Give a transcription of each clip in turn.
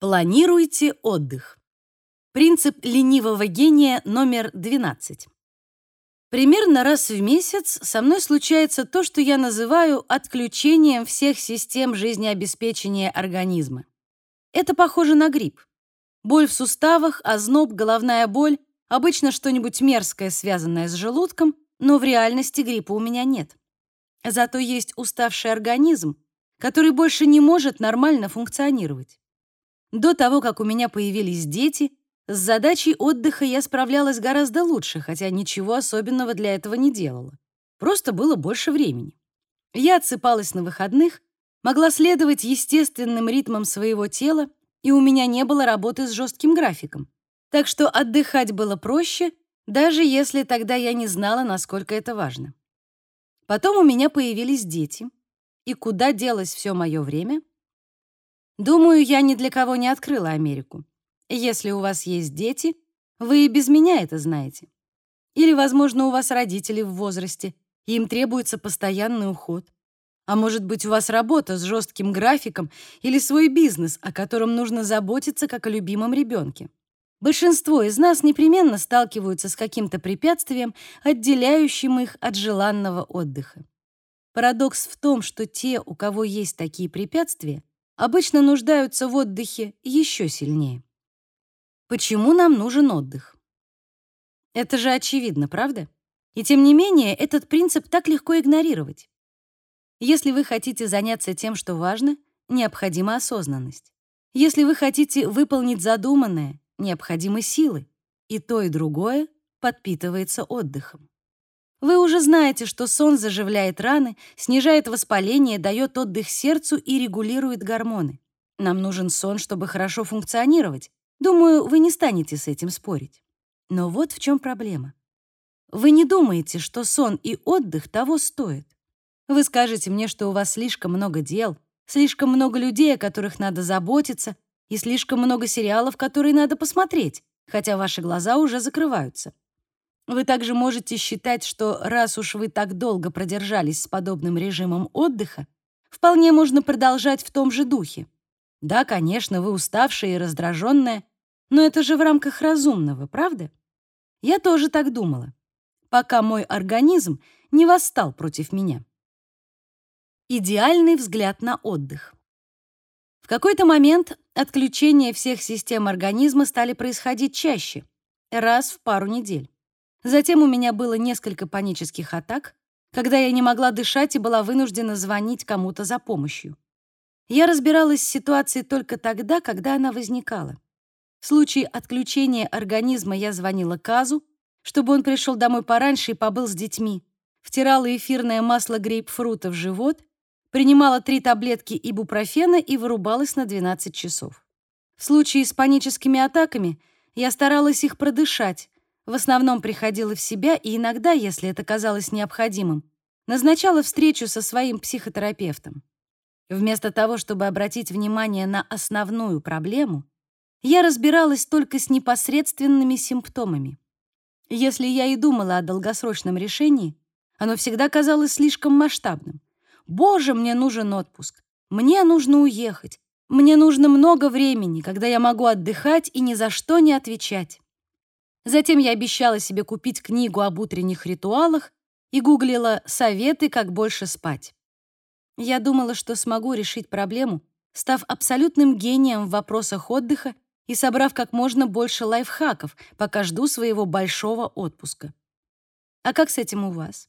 Планируйте отдых. Принцип ленивого гения номер 12. Примерно раз в месяц со мной случается то, что я называю отключением всех систем жизнеобеспечения организма. Это похоже на грипп. Боль в суставах, озноб, головная боль, обычно что-нибудь мерзкое, связанное с желудком, но в реальности гриппа у меня нет. Зато есть уставший организм, который больше не может нормально функционировать. До того, как у меня появились дети, с задачей отдыха я справлялась гораздо лучше, хотя ничего особенного для этого не делала. Просто было больше времени. Я отсыпалась на выходных, могла следовать естественным ритмам своего тела, и у меня не было работы с жестким графиком. Так что отдыхать было проще, даже если тогда я не знала, насколько это важно. Потом у меня появились дети. И куда делось все мое время? Думаю, я ни для кого не открыла Америку. Если у вас есть дети, вы и без меня это знаете. Или, возможно, у вас родители в возрасте, и им требуется постоянный уход. А может быть, у вас работа с жестким графиком или свой бизнес, о котором нужно заботиться как о любимом ребенке. Большинство из нас непременно сталкиваются с каким-то препятствием, отделяющим их от желанного отдыха. Парадокс в том, что те, у кого есть такие препятствия, обычно нуждаются в отдыхе еще сильнее. Почему нам нужен отдых? Это же очевидно, правда? И тем не менее, этот принцип так легко игнорировать. Если вы хотите заняться тем, что важно, необходима осознанность. Если вы хотите выполнить задуманное, необходимы силы. И то, и другое подпитывается отдыхом. Вы уже знаете, что сон заживляет раны, снижает воспаление, дает отдых сердцу и регулирует гормоны. Нам нужен сон, чтобы хорошо функционировать. Думаю, вы не станете с этим спорить. Но вот в чем проблема. Вы не думаете, что сон и отдых того стоят. Вы скажете мне, что у вас слишком много дел, слишком много людей, о которых надо заботиться, и слишком много сериалов, которые надо посмотреть, хотя ваши глаза уже закрываются. Вы также можете считать, что раз уж вы так долго продержались с подобным режимом отдыха, вполне можно продолжать в том же духе. Да, конечно, вы уставшая и раздраженная, но это же в рамках разумного, правда? Я тоже так думала, пока мой организм не восстал против меня. Идеальный взгляд на отдых. В какой-то момент отключения всех систем организма стали происходить чаще, раз в пару недель. Затем у меня было несколько панических атак, когда я не могла дышать и была вынуждена звонить кому-то за помощью. Я разбиралась с ситуацией только тогда, когда она возникала. В случае отключения организма я звонила Казу, чтобы он пришел домой пораньше и побыл с детьми, втирала эфирное масло грейпфрута в живот, принимала три таблетки ибупрофена и вырубалась на 12 часов. В случае с паническими атаками я старалась их продышать, в основном приходила в себя и иногда, если это казалось необходимым, назначала встречу со своим психотерапевтом. Вместо того, чтобы обратить внимание на основную проблему, я разбиралась только с непосредственными симптомами. Если я и думала о долгосрочном решении, оно всегда казалось слишком масштабным. Боже, мне нужен отпуск. Мне нужно уехать. Мне нужно много времени, когда я могу отдыхать и ни за что не отвечать. Затем я обещала себе купить книгу об утренних ритуалах и гуглила советы, как больше спать. Я думала, что смогу решить проблему, став абсолютным гением в вопросах отдыха и собрав как можно больше лайфхаков, пока жду своего большого отпуска. А как с этим у вас?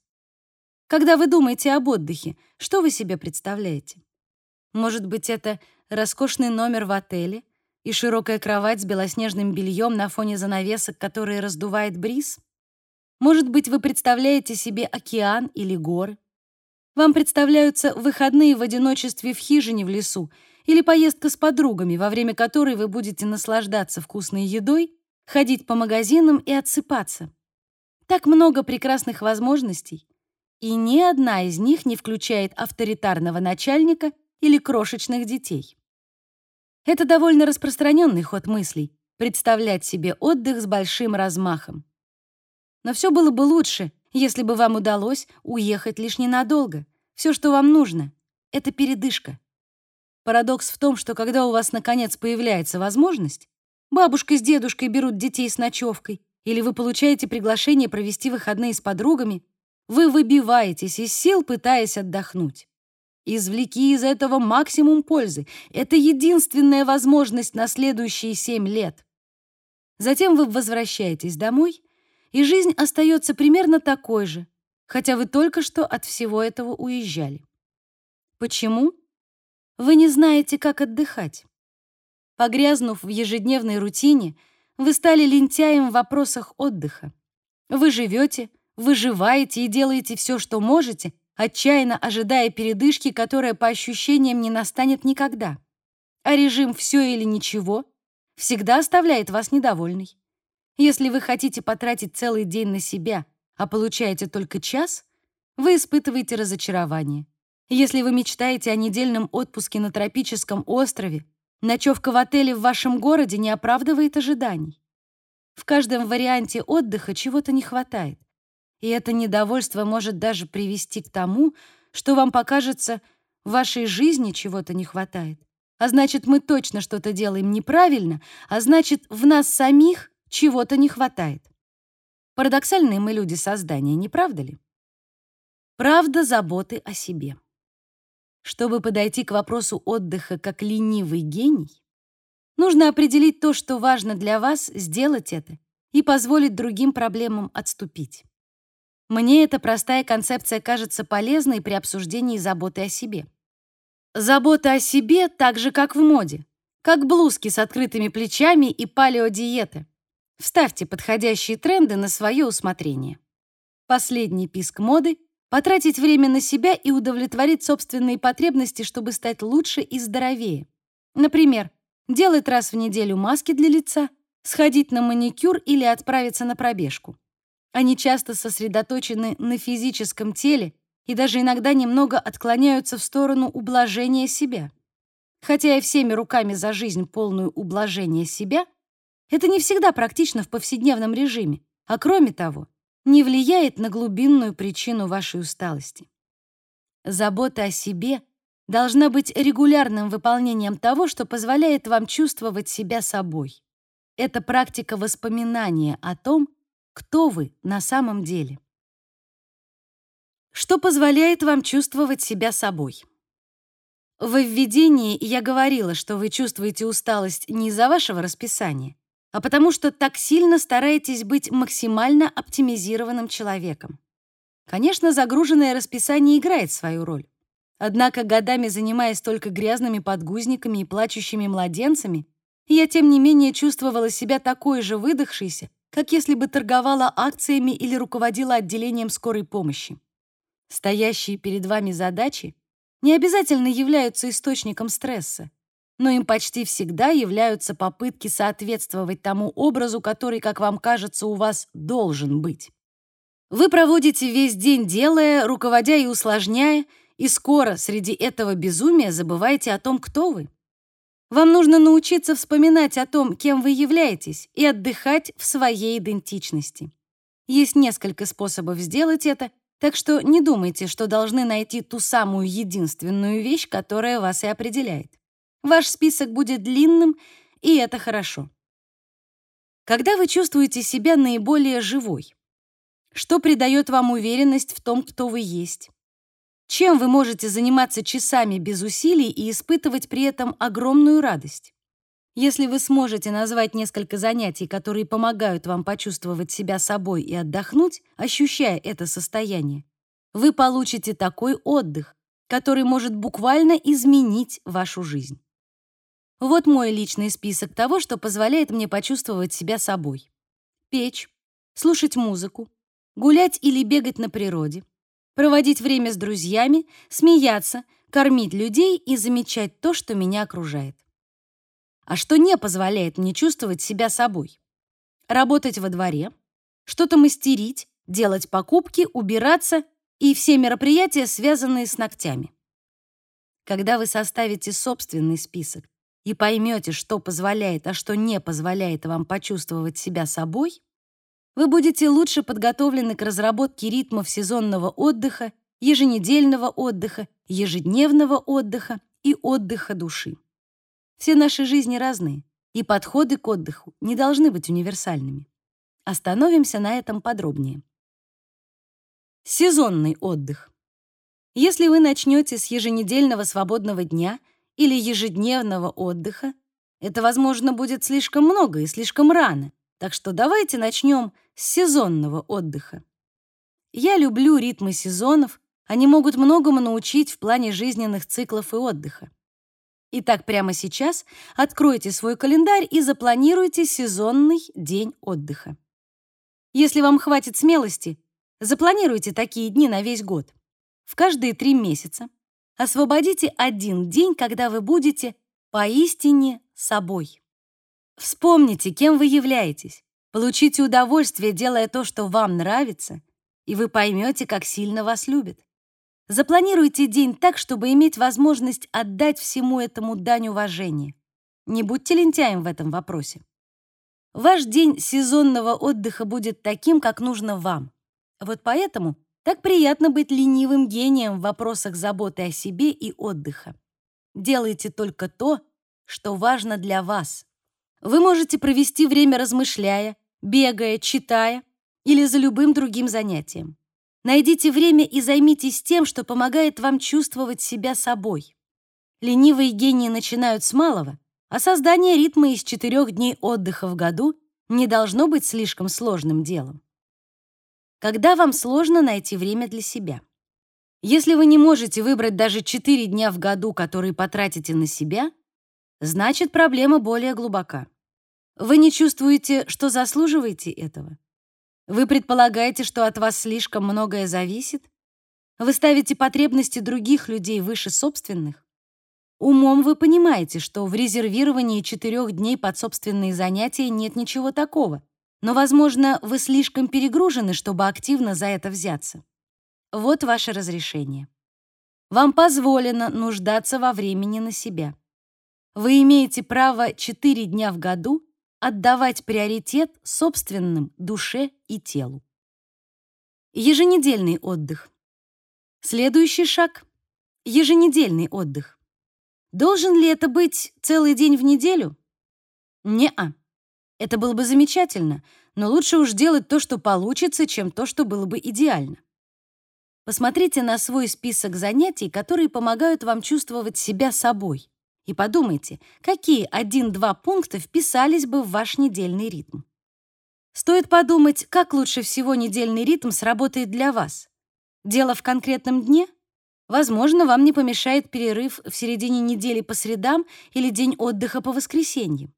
Когда вы думаете об отдыхе, что вы себе представляете? Может быть, это роскошный номер в отеле, и широкая кровать с белоснежным бельем на фоне занавесок, которые раздувает бриз? Может быть, вы представляете себе океан или горы? Вам представляются выходные в одиночестве в хижине в лесу или поездка с подругами, во время которой вы будете наслаждаться вкусной едой, ходить по магазинам и отсыпаться. Так много прекрасных возможностей, и ни одна из них не включает авторитарного начальника или крошечных детей. Это довольно распространенный ход мыслей — представлять себе отдых с большим размахом. Но все было бы лучше, если бы вам удалось уехать лишь ненадолго. Все, что вам нужно — это передышка. Парадокс в том, что когда у вас наконец появляется возможность, бабушка с дедушкой берут детей с ночевкой, или вы получаете приглашение провести выходные с подругами, вы выбиваетесь из сил, пытаясь отдохнуть. Извлеки из этого максимум пользы. Это единственная возможность на следующие семь лет. Затем вы возвращаетесь домой, и жизнь остается примерно такой же, хотя вы только что от всего этого уезжали. Почему? Вы не знаете, как отдыхать. Погрязнув в ежедневной рутине, вы стали лентяем в вопросах отдыха. Вы живете, выживаете и делаете все, что можете, отчаянно ожидая передышки, которая по ощущениям не настанет никогда. А режим «все или ничего» всегда оставляет вас недовольной. Если вы хотите потратить целый день на себя, а получаете только час, вы испытываете разочарование. Если вы мечтаете о недельном отпуске на тропическом острове, ночевка в отеле в вашем городе не оправдывает ожиданий. В каждом варианте отдыха чего-то не хватает. И это недовольство может даже привести к тому, что вам покажется, в вашей жизни чего-то не хватает. А значит, мы точно что-то делаем неправильно, а значит, в нас самих чего-то не хватает. Парадоксальные мы люди создания, не правда ли? Правда заботы о себе. Чтобы подойти к вопросу отдыха как ленивый гений, нужно определить то, что важно для вас, сделать это и позволить другим проблемам отступить. Мне эта простая концепция кажется полезной при обсуждении заботы о себе. Забота о себе так же, как в моде, как блузки с открытыми плечами и палеодиеты. Вставьте подходящие тренды на свое усмотрение. Последний писк моды — потратить время на себя и удовлетворить собственные потребности, чтобы стать лучше и здоровее. Например, делать раз в неделю маски для лица, сходить на маникюр или отправиться на пробежку. Они часто сосредоточены на физическом теле и даже иногда немного отклоняются в сторону ублажения себя. Хотя и всеми руками за жизнь полную ублажения себя, это не всегда практично в повседневном режиме, а кроме того, не влияет на глубинную причину вашей усталости. Забота о себе должна быть регулярным выполнением того, что позволяет вам чувствовать себя собой. Это практика воспоминания о том, кто вы на самом деле. Что позволяет вам чувствовать себя собой? В введении я говорила, что вы чувствуете усталость не из-за вашего расписания, а потому что так сильно стараетесь быть максимально оптимизированным человеком. Конечно, загруженное расписание играет свою роль. Однако, годами занимаясь только грязными подгузниками и плачущими младенцами, я, тем не менее, чувствовала себя такой же выдохшейся, как если бы торговала акциями или руководила отделением скорой помощи. Стоящие перед вами задачи не обязательно являются источником стресса, но им почти всегда являются попытки соответствовать тому образу, который, как вам кажется, у вас должен быть. Вы проводите весь день делая, руководя и усложняя, и скоро среди этого безумия забываете о том, кто вы. Вам нужно научиться вспоминать о том, кем вы являетесь, и отдыхать в своей идентичности. Есть несколько способов сделать это, так что не думайте, что должны найти ту самую единственную вещь, которая вас и определяет. Ваш список будет длинным, и это хорошо. Когда вы чувствуете себя наиболее живой? Что придает вам уверенность в том, кто вы есть? Чем вы можете заниматься часами без усилий и испытывать при этом огромную радость? Если вы сможете назвать несколько занятий, которые помогают вам почувствовать себя собой и отдохнуть, ощущая это состояние, вы получите такой отдых, который может буквально изменить вашу жизнь. Вот мой личный список того, что позволяет мне почувствовать себя собой. Печь, слушать музыку, гулять или бегать на природе, проводить время с друзьями, смеяться, кормить людей и замечать то, что меня окружает. А что не позволяет мне чувствовать себя собой? Работать во дворе, что-то мастерить, делать покупки, убираться и все мероприятия, связанные с ногтями. Когда вы составите собственный список и поймете, что позволяет, а что не позволяет вам почувствовать себя собой, вы будете лучше подготовлены к разработке ритмов сезонного отдыха, еженедельного отдыха, ежедневного отдыха и отдыха души. Все наши жизни разные, и подходы к отдыху не должны быть универсальными. Остановимся на этом подробнее. Сезонный отдых. Если вы начнете с еженедельного свободного дня или ежедневного отдыха, это, возможно, будет слишком много и слишком рано, так что давайте начнем с сезонного отдыха. Я люблю ритмы сезонов, они могут многому научить в плане жизненных циклов и отдыха. Итак, прямо сейчас откройте свой календарь и запланируйте сезонный день отдыха. Если вам хватит смелости, запланируйте такие дни на весь год. В каждые три месяца освободите один день, когда вы будете поистине собой. Вспомните, кем вы являетесь, получите удовольствие, делая то, что вам нравится, и вы поймете, как сильно вас любят. Запланируйте день так, чтобы иметь возможность отдать всему этому дань уважения. Не будьте лентяем в этом вопросе. Ваш день сезонного отдыха будет таким, как нужно вам. Вот поэтому так приятно быть ленивым гением в вопросах заботы о себе и отдыха. Делайте только то, что важно для вас. Вы можете провести время размышляя, бегая, читая или за любым другим занятием. Найдите время и займитесь тем, что помогает вам чувствовать себя собой. Ленивые гении начинают с малого, а создание ритма из четырех дней отдыха в году не должно быть слишком сложным делом. Когда вам сложно найти время для себя? Если вы не можете выбрать даже четыре дня в году, которые потратите на себя, значит, проблема более глубока. Вы не чувствуете, что заслуживаете этого. Вы предполагаете, что от вас слишком многое зависит? Вы ставите потребности других людей выше собственных? Умом вы понимаете, что в резервировании четырех дней под собственные занятия нет ничего такого, но, возможно, вы слишком перегружены, чтобы активно за это взяться. Вот ваше разрешение. Вам позволено нуждаться во времени на себя. Вы имеете право четыре дня в году отдавать приоритет собственным душе и телу. Еженедельный отдых. Следующий шаг — еженедельный отдых. Должен ли это быть целый день в неделю? Не-а. Это было бы замечательно, но лучше уж делать то, что получится, чем то, что было бы идеально. Посмотрите на свой список занятий, которые помогают вам чувствовать себя собой и подумайте, какие один-два пункта вписались бы в ваш недельный ритм. Стоит подумать, как лучше всего недельный ритм сработает для вас. Дело в конкретном дне? Возможно, вам не помешает перерыв в середине недели по средам или день отдыха по воскресеньям.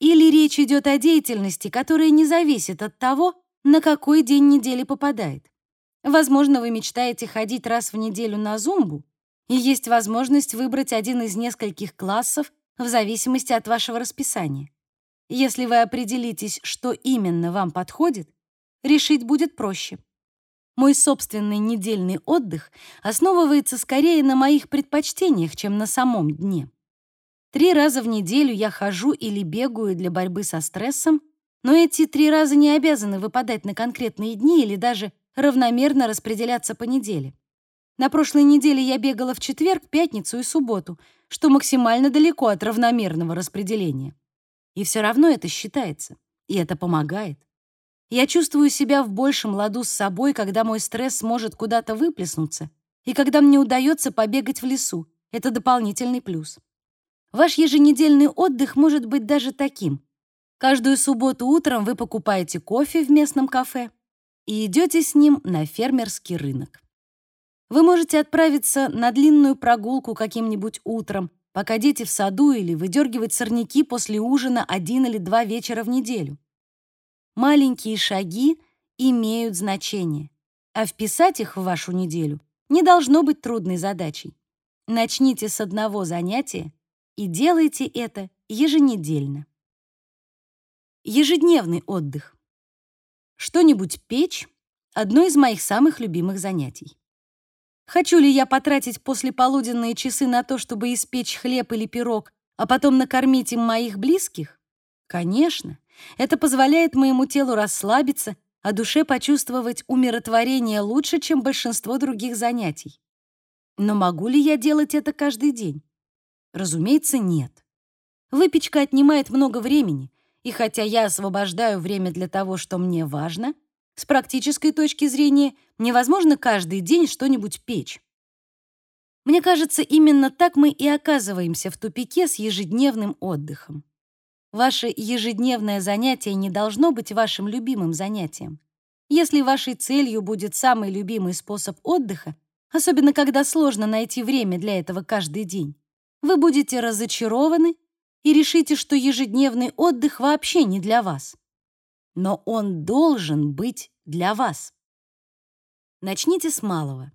Или речь идет о деятельности, которая не зависит от того, на какой день недели попадает. Возможно, вы мечтаете ходить раз в неделю на зумбу, и есть возможность выбрать один из нескольких классов в зависимости от вашего расписания. Если вы определитесь, что именно вам подходит, решить будет проще. Мой собственный недельный отдых основывается скорее на моих предпочтениях, чем на самом дне. Три раза в неделю я хожу или бегаю для борьбы со стрессом, но эти три раза не обязаны выпадать на конкретные дни или даже равномерно распределяться по неделе. На прошлой неделе я бегала в четверг, пятницу и субботу, что максимально далеко от равномерного распределения. И все равно это считается, и это помогает. Я чувствую себя в большем ладу с собой, когда мой стресс может куда-то выплеснуться, и когда мне удается побегать в лесу. Это дополнительный плюс. Ваш еженедельный отдых может быть даже таким. Каждую субботу утром вы покупаете кофе в местном кафе и идете с ним на фермерский рынок. Вы можете отправиться на длинную прогулку каким-нибудь утром, пока дети в саду или выдергивать сорняки после ужина один или два вечера в неделю. Маленькие шаги имеют значение, а вписать их в вашу неделю не должно быть трудной задачей. Начните с одного занятия и делайте это еженедельно. Ежедневный отдых. Что-нибудь печь — одно из моих самых любимых занятий. Хочу ли я потратить послеполуденные часы на то, чтобы испечь хлеб или пирог, а потом накормить им моих близких? Конечно. Это позволяет моему телу расслабиться, а душе почувствовать умиротворение лучше, чем большинство других занятий. Но могу ли я делать это каждый день? Разумеется, нет. Выпечка отнимает много времени, и хотя я освобождаю время для того, что мне важно, с практической точки зрения невозможно каждый день что-нибудь печь. Мне кажется, именно так мы и оказываемся в тупике с ежедневным отдыхом. Ваше ежедневное занятие не должно быть вашим любимым занятием. Если вашей целью будет самый любимый способ отдыха, особенно когда сложно найти время для этого каждый день, вы будете разочарованы и решите, что ежедневный отдых вообще не для вас. Но он должен быть для вас. Начните с малого.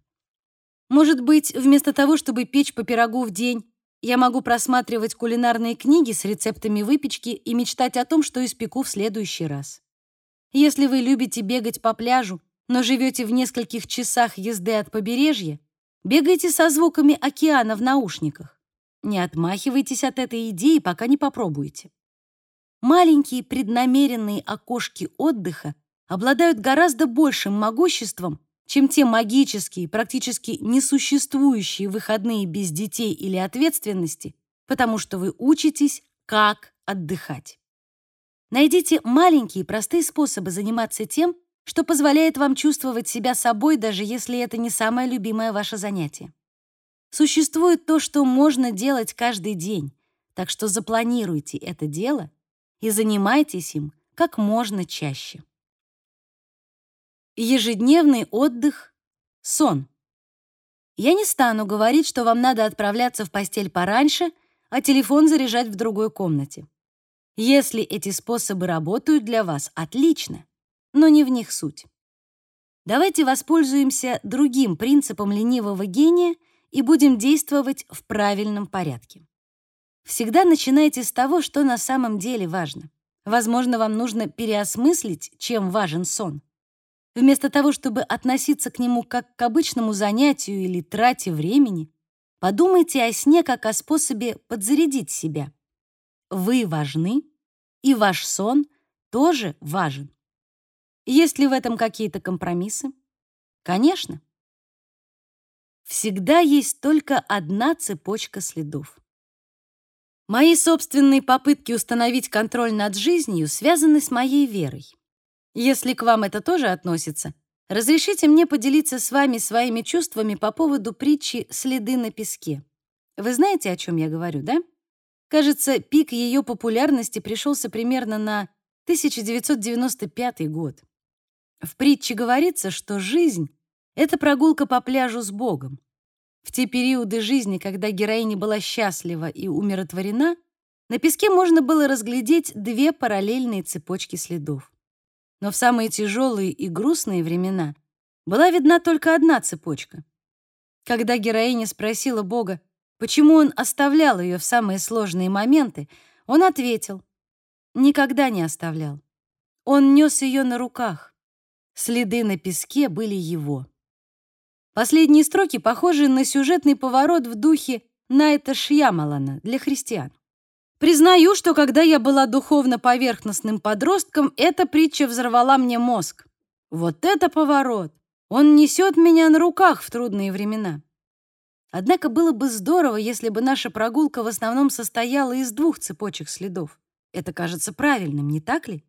Может быть, вместо того, чтобы печь по пирогу в день, я могу просматривать кулинарные книги с рецептами выпечки и мечтать о том, что испеку в следующий раз. Если вы любите бегать по пляжу, но живете в нескольких часах езды от побережья, бегайте со звуками океана в наушниках. Не отмахивайтесь от этой идеи, пока не попробуете. Маленькие преднамеренные окошки отдыха обладают гораздо большим могуществом, чем те магические, практически несуществующие выходные без детей или ответственности, потому что вы учитесь, как отдыхать. Найдите маленькие простые способы заниматься тем, что позволяет вам чувствовать себя собой, даже если это не самое любимое ваше занятие. Существует то, что можно делать каждый день, так что запланируйте это дело и занимайтесь им как можно чаще. Ежедневный отдых, сон. Я не стану говорить, что вам надо отправляться в постель пораньше, а телефон заряжать в другой комнате. Если эти способы работают для вас, отлично, но не в них суть. Давайте воспользуемся другим принципом ленивого гения и будем действовать в правильном порядке. Всегда начинайте с того, что на самом деле важно. Возможно, вам нужно переосмыслить, чем важен сон. Вместо того, чтобы относиться к нему как к обычному занятию или трате времени, подумайте о сне как о способе подзарядить себя. Вы важны, и ваш сон тоже важен. Есть ли в этом какие-то компромиссы? Конечно. Всегда есть только одна цепочка следов. Мои собственные попытки установить контроль над жизнью связаны с моей верой. Если к вам это тоже относится, разрешите мне поделиться с вами своими чувствами по поводу притчи «Следы на песке». Вы знаете, о чем я говорю, да? Кажется, пик ее популярности пришелся примерно на 1995 год. В притче говорится, что жизнь — это прогулка по пляжу с Богом. В те периоды жизни, когда героиня была счастлива и умиротворена, на песке можно было разглядеть две параллельные цепочки следов. Но в самые тяжелые и грустные времена была видна только одна цепочка. Когда героиня спросила Бога, Почему он оставлял ее в самые сложные моменты, он ответил, никогда не оставлял. Он нес ее на руках. Следы на песке были его. Последние строки похожи на сюжетный поворот в духе Найта Шьямалана для христиан. Признаю, что когда я была духовно-поверхностным подростком, эта притча взорвала мне мозг. Вот это поворот! Он несет меня на руках в трудные времена. Однако было бы здорово, если бы наша прогулка в основном состояла из двух цепочек следов. Это кажется правильным, не так ли?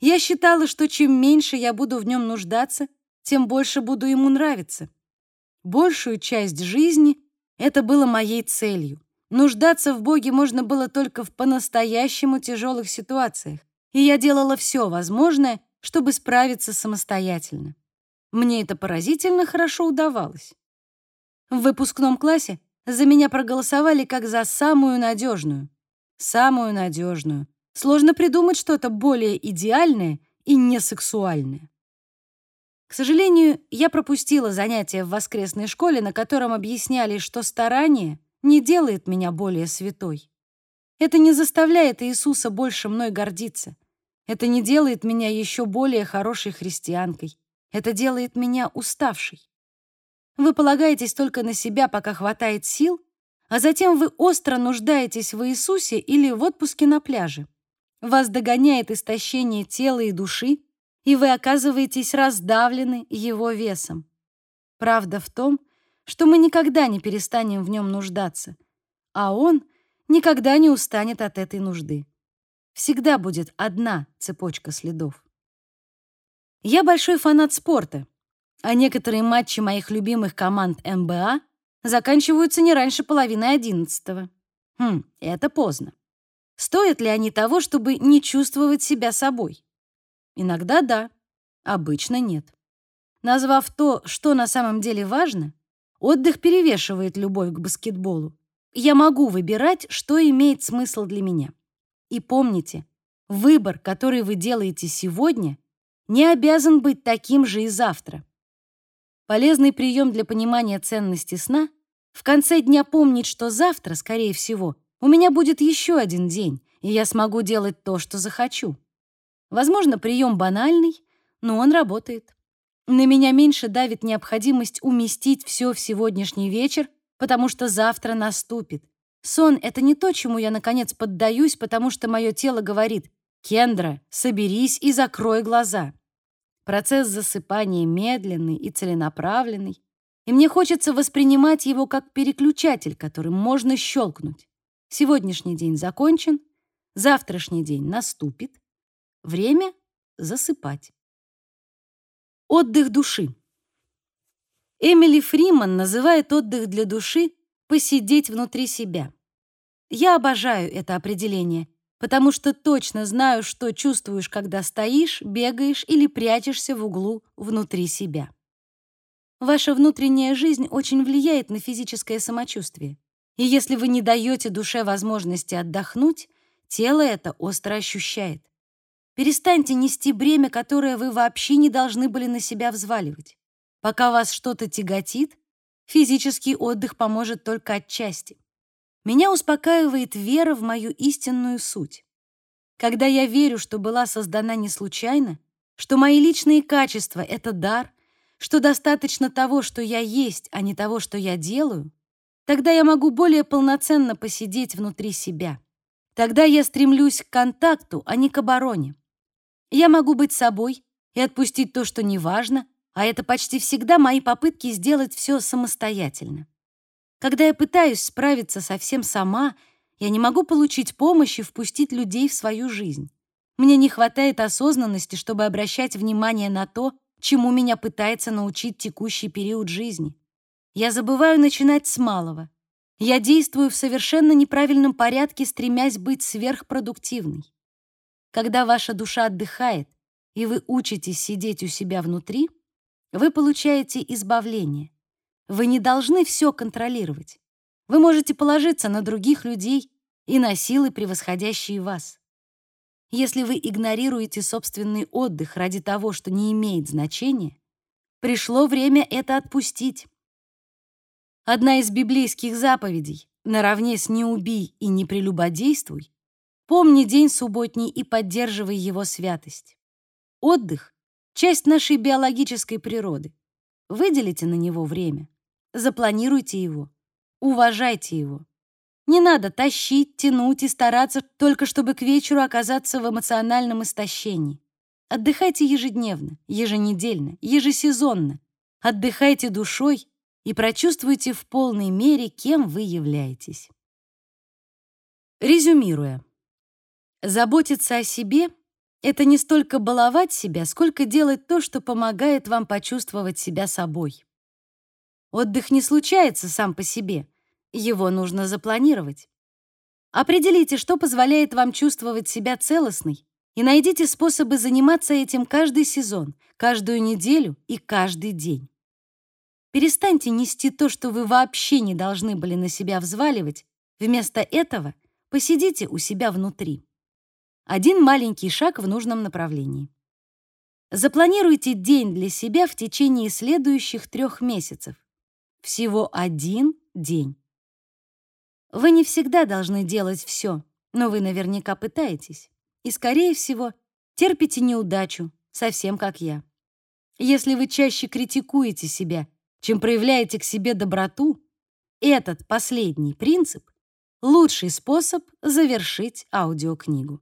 Я считала, что чем меньше я буду в нем нуждаться, тем больше буду ему нравиться. Большую часть жизни это было моей целью. Нуждаться в Боге можно было только в по-настоящему тяжелых ситуациях, и я делала все возможное, чтобы справиться самостоятельно. Мне это поразительно хорошо удавалось. В выпускном классе за меня проголосовали как за самую надежную. Самую надежную. Сложно придумать что-то более идеальное и несексуальное. К сожалению, я пропустила занятие в воскресной школе, на котором объясняли, что старание не делает меня более святой. Это не заставляет Иисуса больше мной гордиться. Это не делает меня еще более хорошей христианкой. Это делает меня уставшей. Вы полагаетесь только на себя, пока хватает сил, а затем вы остро нуждаетесь в Иисусе или в отпуске на пляже. Вас догоняет истощение тела и души, и вы оказываетесь раздавлены его весом. Правда в том, что мы никогда не перестанем в нем нуждаться, а он никогда не устанет от этой нужды. Всегда будет одна цепочка следов. Я большой фанат спорта, а некоторые матчи моих любимых команд МБА заканчиваются не раньше половины одиннадцатого. Хм, это поздно. Стоят ли они того, чтобы не чувствовать себя собой? Иногда да, обычно нет. Назвав то, что на самом деле важно, отдых перевешивает любовь к баскетболу. Я могу выбирать, что имеет смысл для меня. И помните, выбор, который вы делаете сегодня, не обязан быть таким же и завтра. Полезный прием для понимания ценности сна — в конце дня помнить, что завтра, скорее всего, у меня будет еще один день, и я смогу делать то, что захочу. Возможно, прием банальный, но он работает. На меня меньше давит необходимость уместить все в сегодняшний вечер, потому что завтра наступит. Сон — это не то, чему я, наконец, поддаюсь, потому что мое тело говорит «Кендра, соберись и закрой глаза». Процесс засыпания медленный и целенаправленный, и мне хочется воспринимать его как переключатель, которым можно щелкнуть. Сегодняшний день закончен, завтрашний день наступит. Время засыпать. Отдых души. Эмили Фриман называет отдых для души посидеть внутри себя. Я обожаю это определение — потому что точно знаю, что чувствуешь, когда стоишь, бегаешь или прячешься в углу внутри себя. Ваша внутренняя жизнь очень влияет на физическое самочувствие. И если вы не даете душе возможности отдохнуть, тело это остро ощущает. Перестаньте нести бремя, которое вы вообще не должны были на себя взваливать. Пока вас что-то тяготит, физический отдых поможет только отчасти. Меня успокаивает вера в мою истинную суть. Когда я верю, что была создана не случайно, что мои личные качества — это дар, что достаточно того, что я есть, а не того, что я делаю, тогда я могу более полноценно посидеть внутри себя. Тогда я стремлюсь к контакту, а не к обороне. Я могу быть собой и отпустить то, что не важно, а это почти всегда мои попытки сделать все самостоятельно. Когда я пытаюсь справиться совсем сама, я не могу получить помощь и впустить людей в свою жизнь. Мне не хватает осознанности, чтобы обращать внимание на то, чему меня пытается научить текущий период жизни. Я забываю начинать с малого. Я действую в совершенно неправильном порядке, стремясь быть сверхпродуктивной. Когда ваша душа отдыхает, и вы учитесь сидеть у себя внутри, вы получаете избавление. Вы не должны все контролировать. Вы можете положиться на других людей и на силы, превосходящие вас. Если вы игнорируете собственный отдых ради того, что не имеет значения, пришло время это отпустить. Одна из библейских заповедей, наравне с «не убий и не прелюбодействуй», помни день субботний и поддерживай его святость. Отдых — часть нашей биологической природы. Выделите на него время. Запланируйте его. Уважайте его. Не надо тащить, тянуть и стараться только чтобы к вечеру оказаться в эмоциональном истощении. Отдыхайте ежедневно, еженедельно, ежесезонно. Отдыхайте душой и прочувствуйте в полной мере, кем вы являетесь. Резюмируя. Заботиться о себе — это не столько баловать себя, сколько делать то, что помогает вам почувствовать себя собой. Отдых не случается сам по себе. Его нужно запланировать. Определите, что позволяет вам чувствовать себя целостной, и найдите способы заниматься этим каждый сезон, каждую неделю и каждый день. Перестаньте нести то, что вы вообще не должны были на себя взваливать. Вместо этого посидите у себя внутри. Один маленький шаг в нужном направлении. Запланируйте день для себя в течение следующих трех месяцев. Всего один день. Вы не всегда должны делать все, но вы наверняка пытаетесь. И, скорее всего, терпите неудачу, совсем как я. Если вы чаще критикуете себя, чем проявляете к себе доброту, этот последний принцип — лучший способ завершить аудиокнигу.